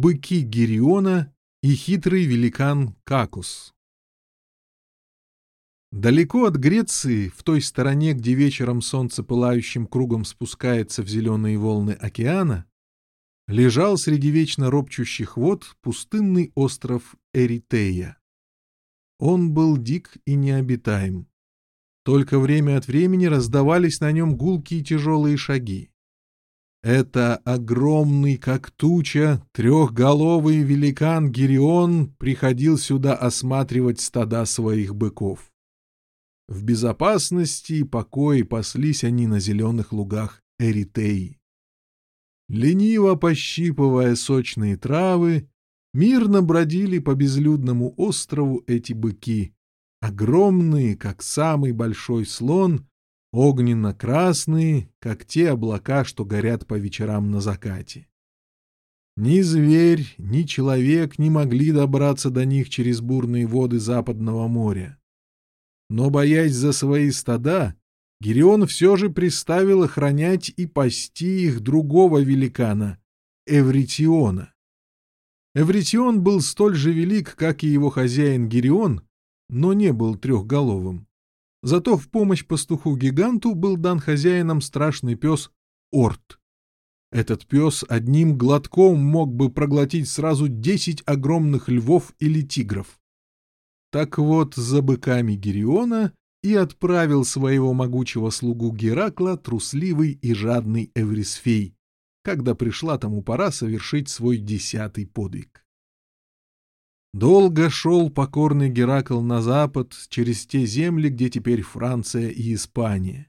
быки Гериона и хитрый великан Какус. Далеко от Греции, в той стороне, где вечером солнце пылающим кругом спускается в зеленые волны океана, лежал среди вечно ропчущих вод пустынный остров Эритея. Он был дик и необитаем. Только время от времени раздавались на нем гулкие тяжелые шаги. Это огромный, как туча, трехголовый великан Гирион приходил сюда осматривать стада своих быков. В безопасности и покое паслись они на зеленых лугах Эритеи. Лениво пощипывая сочные травы, мирно бродили по безлюдному острову эти быки, огромные, как самый большой слон — огненно-красные, как те облака, что горят по вечерам на закате. Ни зверь, ни человек не могли добраться до них через бурные воды Западного моря. Но, боясь за свои стада, Герион все же приставил охранять и пасти их другого великана — Эвритиона. Эвритион был столь же велик, как и его хозяин Герион, но не был трехголовым. Зато в помощь пастуху-гиганту был дан хозяином страшный пес Орт. Этот пес одним глотком мог бы проглотить сразу десять огромных львов или тигров. Так вот, за быками Гериона и отправил своего могучего слугу Геракла трусливый и жадный Эврисфей, когда пришла тому пора совершить свой десятый подвиг. Долго шел покорный Геракл на запад через те земли, где теперь Франция и Испания.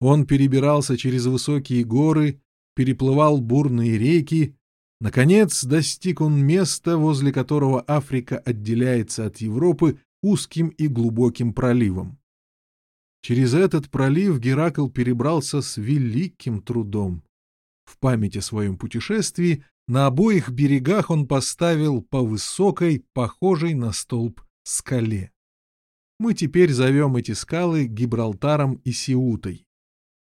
Он перебирался через высокие горы, переплывал бурные реки. Наконец достиг он места, возле которого Африка отделяется от Европы узким и глубоким проливом. Через этот пролив Геракл перебрался с великим трудом. В память о своем путешествии на обоих берегах он поставил по высокой, похожей на столб, скале. Мы теперь зовем эти скалы Гибралтаром и Сиутой.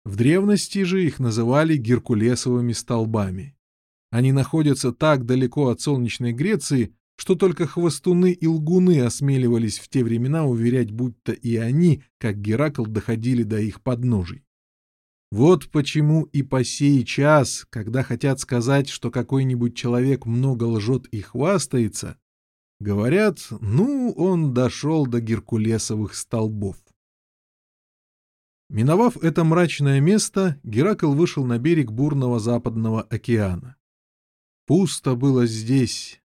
В древности же их называли Геркулесовыми столбами. Они находятся так далеко от солнечной Греции, что только хвостуны и лгуны осмеливались в те времена уверять, будто и они, как Геракл, доходили до их подножий. Вот почему и по сей час, когда хотят сказать, что какой-нибудь человек много лжет и хвастается, говорят, ну, он дошел до геркулесовых столбов. Миновав это мрачное место, Геракл вышел на берег бурного западного океана. Пусто было здесь,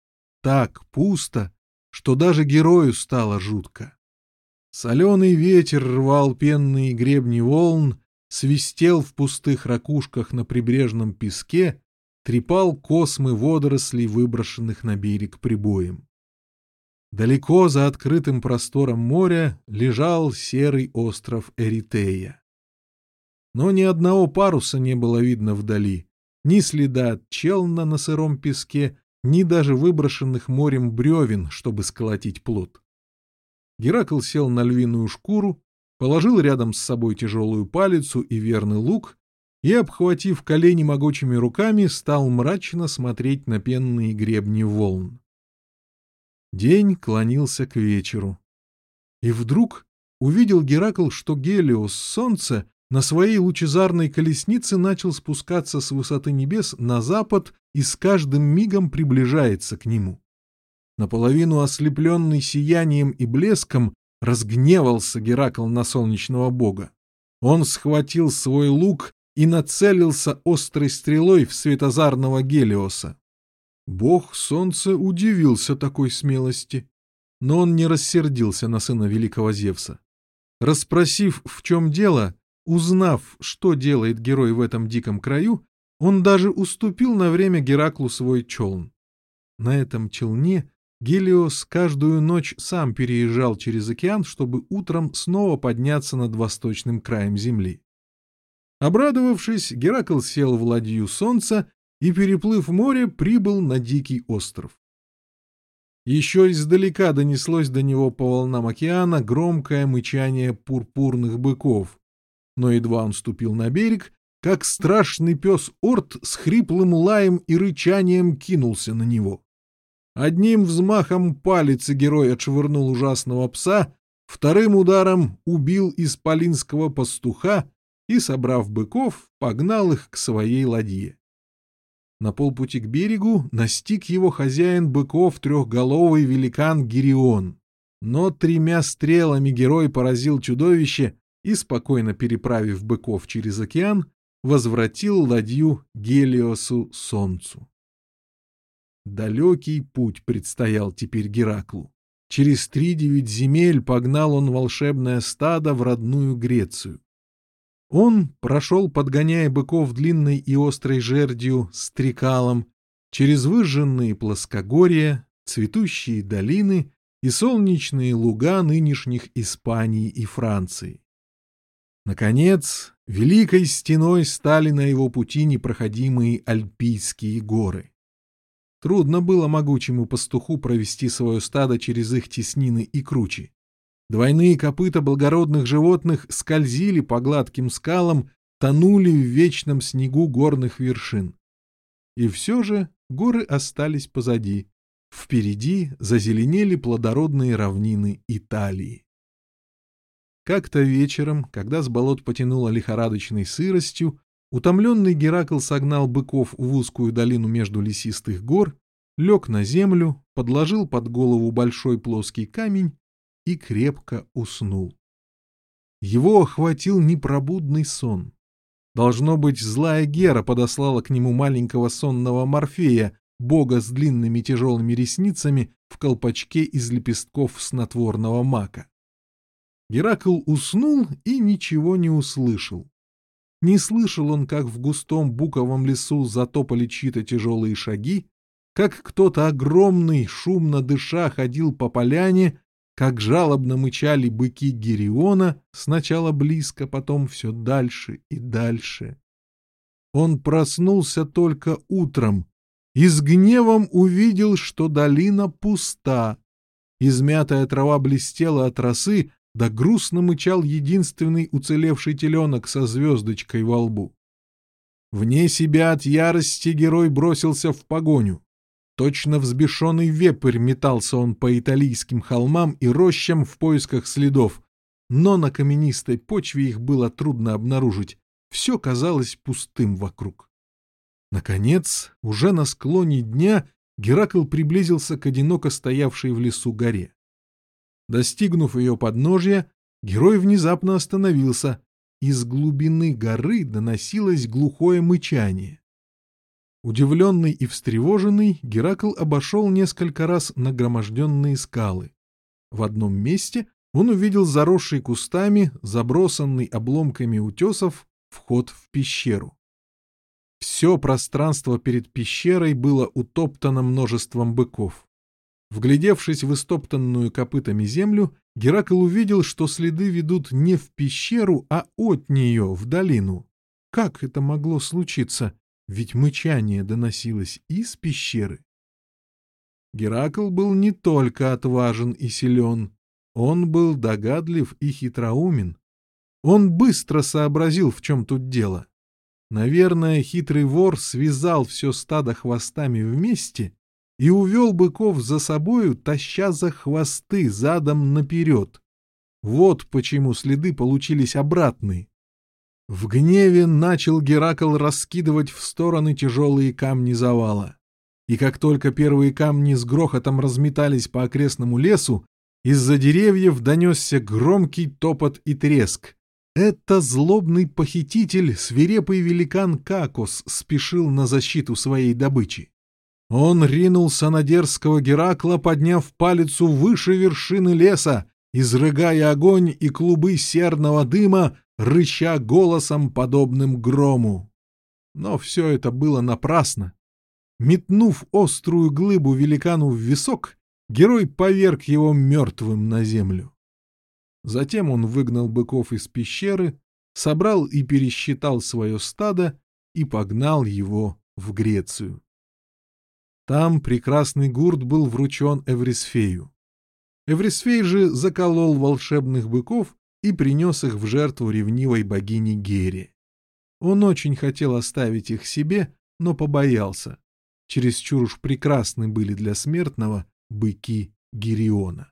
так пусто, что даже герою стало жутко. Соленый ветер рвал пенные гребни волн, свистел в пустых ракушках на прибрежном песке, трепал космы водорослей, выброшенных на берег прибоем. Далеко за открытым простором моря лежал серый остров Эритея. Но ни одного паруса не было видно вдали, ни следа от челна на сыром песке, ни даже выброшенных морем бревен, чтобы сколотить плод. Геракл сел на львиную шкуру, положил рядом с собой тяжелую палицу и верный лук и, обхватив колени могучими руками, стал мрачно смотреть на пенные гребни волн. День клонился к вечеру. И вдруг увидел Геракл, что Гелиос, солнце, на своей лучезарной колеснице начал спускаться с высоты небес на запад и с каждым мигом приближается к нему. Наполовину ослепленный сиянием и блеском, Разгневался Геракл на солнечного бога. Он схватил свой лук и нацелился острой стрелой в светозарного Гелиоса. Бог солнца удивился такой смелости, но он не рассердился на сына великого Зевса. Распросив, в чем дело, узнав, что делает герой в этом диком краю, он даже уступил на время Гераклу свой челн. На этом челне Гелиос каждую ночь сам переезжал через океан, чтобы утром снова подняться над восточным краем Земли. Обрадовавшись, Геракл сел в ладью солнца и, переплыв море, прибыл на дикий остров. Еще издалека донеслось до него по волнам океана громкое мычание пурпурных быков, но едва он ступил на берег, как страшный пес Орт с хриплым лаем и рычанием кинулся на него. Одним взмахом палицы герой отшвырнул ужасного пса, вторым ударом убил исполинского пастуха и, собрав быков, погнал их к своей ладье. На полпути к берегу настиг его хозяин быков трехголовый великан Гирион. Но тремя стрелами герой поразил чудовище и, спокойно переправив быков через океан, возвратил ладью Гелиосу Солнцу. Далекий путь предстоял теперь Гераклу. Через три девять земель погнал он волшебное стадо в родную Грецию. Он прошел, подгоняя быков длинной и острой жердью, стрекалом, через выжженные плоскогорья, цветущие долины и солнечные луга нынешних Испании и Франции. Наконец, великой стеной стали на его пути непроходимые Альпийские горы. Трудно было могучему пастуху провести свое стадо через их теснины и кручи. Двойные копыта благородных животных скользили по гладким скалам, тонули в вечном снегу горных вершин. И все же горы остались позади. Впереди зазеленели плодородные равнины Италии. Как-то вечером, когда с болот потянуло лихорадочной сыростью, Утомленный Геракл согнал быков в узкую долину между лесистых гор, лег на землю, подложил под голову большой плоский камень и крепко уснул. Его охватил непробудный сон. Должно быть, злая Гера подослала к нему маленького сонного Морфея, бога с длинными тяжелыми ресницами в колпачке из лепестков снотворного мака. Геракл уснул и ничего не услышал. Не слышал он, как в густом буковом лесу затопали чьи-то тяжелые шаги, как кто-то огромный, шумно дыша, ходил по поляне, как жалобно мычали быки Гериона, сначала близко, потом все дальше и дальше. Он проснулся только утром и с гневом увидел, что долина пуста. Измятая трава блестела от росы, да грустно мычал единственный уцелевший теленок со звездочкой во лбу. Вне себя от ярости герой бросился в погоню. Точно взбешенный вепрь метался он по италийским холмам и рощам в поисках следов, но на каменистой почве их было трудно обнаружить, все казалось пустым вокруг. Наконец, уже на склоне дня Геракл приблизился к одиноко стоявшей в лесу горе. Достигнув ее подножья, герой внезапно остановился. Из глубины горы доносилось глухое мычание. Удивленный и встревоженный, Геракл обошел несколько раз нагроможденные скалы. В одном месте он увидел заросший кустами, забросанный обломками утесов, вход в пещеру. Все пространство перед пещерой было утоптано множеством быков. Вглядевшись в истоптанную копытами землю, Геракл увидел, что следы ведут не в пещеру, а от нее, в долину. Как это могло случиться? Ведь мычание доносилось из пещеры. Геракл был не только отважен и силен, он был догадлив и хитроумен. Он быстро сообразил, в чем тут дело. Наверное, хитрый вор связал все стадо хвостами вместе и увел быков за собою, таща за хвосты задом наперед. Вот почему следы получились обратные. В гневе начал Геракл раскидывать в стороны тяжелые камни завала. И как только первые камни с грохотом разметались по окрестному лесу, из-за деревьев донесся громкий топот и треск. Это злобный похититель, свирепый великан Какос, спешил на защиту своей добычи. Он ринулся на дерзкого Геракла, подняв палицу выше вершины леса, изрыгая огонь и клубы серного дыма, рыча голосом, подобным грому. Но все это было напрасно. Метнув острую глыбу великану в висок, герой поверг его мертвым на землю. Затем он выгнал быков из пещеры, собрал и пересчитал свое стадо и погнал его в Грецию. Там прекрасный гурт был вручен Эврисфею. Эврисфей же заколол волшебных быков и принес их в жертву ревнивой богине Гере. Он очень хотел оставить их себе, но побоялся. Чересчур уж прекрасны были для смертного быки Гериона.